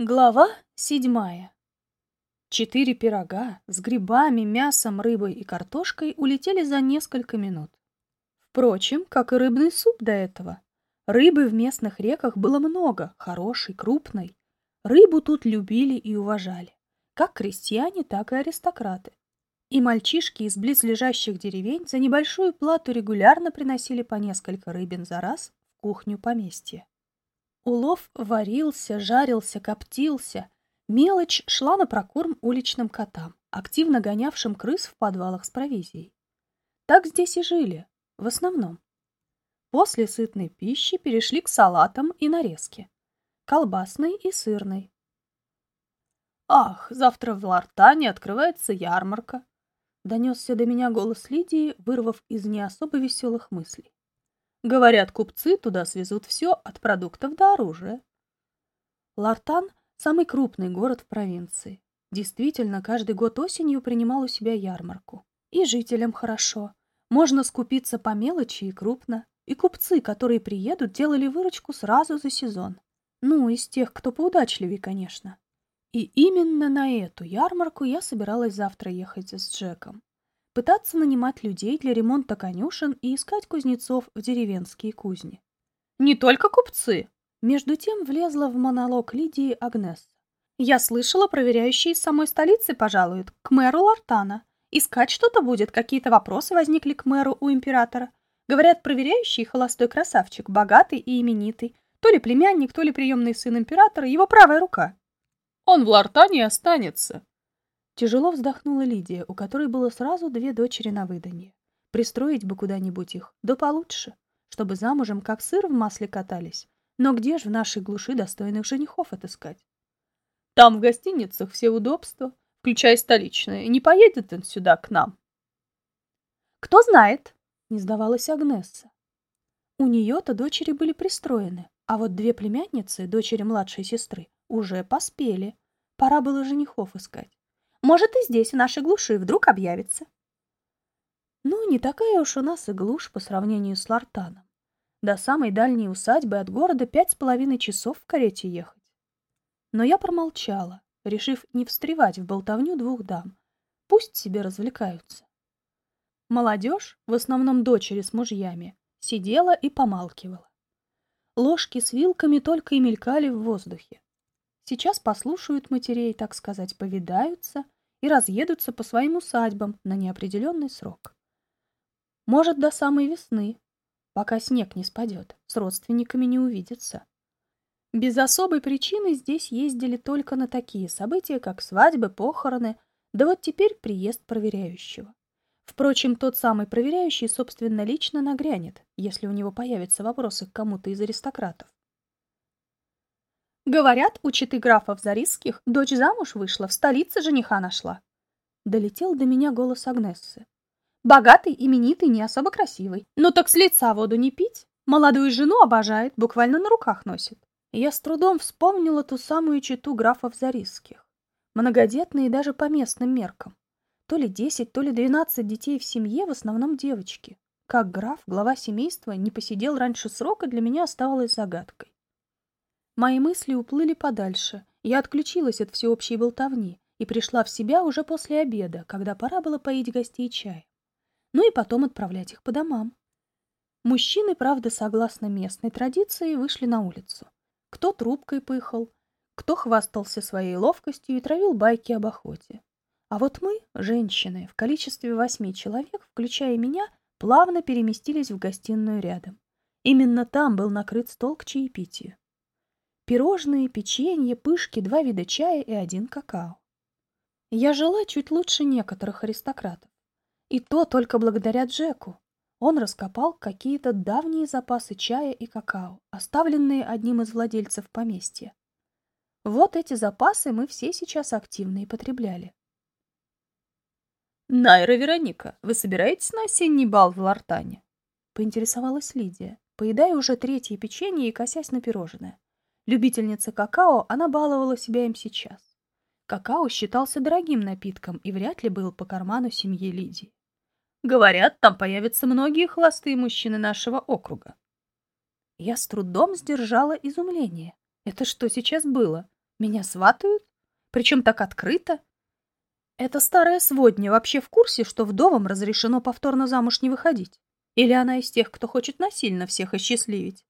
Глава седьмая. Четыре пирога с грибами, мясом, рыбой и картошкой улетели за несколько минут. Впрочем, как и рыбный суп до этого. Рыбы в местных реках было много, хорошей, крупной. Рыбу тут любили и уважали. Как крестьяне, так и аристократы. И мальчишки из близлежащих деревень за небольшую плату регулярно приносили по несколько рыбин за раз в кухню поместья. Улов варился, жарился, коптился. Мелочь шла на прокорм уличным котам, активно гонявшим крыс в подвалах с провизией. Так здесь и жили, в основном. После сытной пищи перешли к салатам и нарезке. Колбасной и сырной. «Ах, завтра в Лартане открывается ярмарка!» Донесся до меня голос Лидии, вырвав из не особо веселых мыслей. Говорят, купцы туда свезут все от продуктов до оружия. Лартан – самый крупный город в провинции. Действительно, каждый год осенью принимал у себя ярмарку. И жителям хорошо. Можно скупиться по мелочи и крупно. И купцы, которые приедут, делали выручку сразу за сезон. Ну, из тех, кто поудачливее, конечно. И именно на эту ярмарку я собиралась завтра ехать с Джеком пытаться нанимать людей для ремонта конюшен и искать кузнецов в деревенские кузни. «Не только купцы!» Между тем влезла в монолог Лидии Агнес. «Я слышала, проверяющие из самой столицы пожалуют, к мэру Лартана. Искать что-то будет, какие-то вопросы возникли к мэру у императора. Говорят, проверяющий холостой красавчик, богатый и именитый, то ли племянник, то ли приемный сын императора, его правая рука. Он в Лартане останется, Тяжело вздохнула Лидия, у которой было сразу две дочери на выданье. Пристроить бы куда-нибудь их, да получше, чтобы замужем как сыр в масле катались. Но где ж в нашей глуши достойных женихов отыскать? Там в гостиницах все удобства, включая столичные. Не поедет он сюда к нам. Кто знает, не сдавалась Агнесса. У нее-то дочери были пристроены, а вот две племянницы, дочери младшей сестры, уже поспели. Пора было женихов искать. Может, и здесь, в нашей глуши, вдруг объявится. Ну, не такая уж у нас и глушь по сравнению с Лартаном. До самой дальней усадьбы от города пять с половиной часов в карете ехать. Но я промолчала, решив не встревать в болтовню двух дам. Пусть себе развлекаются. Молодежь, в основном дочери с мужьями, сидела и помалкивала. Ложки с вилками только и мелькали в воздухе. Сейчас послушают матерей, так сказать, повидаются и разъедутся по своим усадьбам на неопределенный срок. Может, до самой весны, пока снег не спадет, с родственниками не увидятся. Без особой причины здесь ездили только на такие события, как свадьбы, похороны, да вот теперь приезд проверяющего. Впрочем, тот самый проверяющий, собственно, лично нагрянет, если у него появятся вопросы к кому-то из аристократов. Говорят, у читы графов Зарисских дочь замуж вышла, в столице жениха нашла. Долетел до меня голос Агнессы. Богатый, именитый, не особо красивый. Ну так с лица воду не пить. Молодую жену обожает, буквально на руках носит. Я с трудом вспомнила ту самую читу графов Зарисских. Многодетные даже по местным меркам. То ли десять, то ли двенадцать детей в семье, в основном девочки. Как граф, глава семейства, не посидел раньше срока, для меня оставалось загадкой. Мои мысли уплыли подальше. Я отключилась от всеобщей болтовни и пришла в себя уже после обеда, когда пора было поить гостей чай. Ну и потом отправлять их по домам. Мужчины, правда, согласно местной традиции, вышли на улицу. Кто трубкой пыхал, кто хвастался своей ловкостью и травил байки об охоте. А вот мы, женщины, в количестве восьми человек, включая меня, плавно переместились в гостиную рядом. Именно там был накрыт стол к чаепитию. Пирожные, печенье, пышки, два вида чая и один какао. Я жила чуть лучше некоторых аристократов. И то только благодаря Джеку. Он раскопал какие-то давние запасы чая и какао, оставленные одним из владельцев поместья. Вот эти запасы мы все сейчас активно и потребляли. «Найра Вероника, вы собираетесь на осенний бал в Лартане?» — поинтересовалась Лидия, поедая уже третье печенье и косясь на пирожное. Любительница какао, она баловала себя им сейчас. Какао считался дорогим напитком и вряд ли был по карману семьи Лидии. Говорят, там появятся многие холостые мужчины нашего округа. Я с трудом сдержала изумление. Это что сейчас было? Меня сватают? Причем так открыто? Эта старая сводня вообще в курсе, что вдовам разрешено повторно замуж не выходить? Или она из тех, кто хочет насильно всех осчастливить?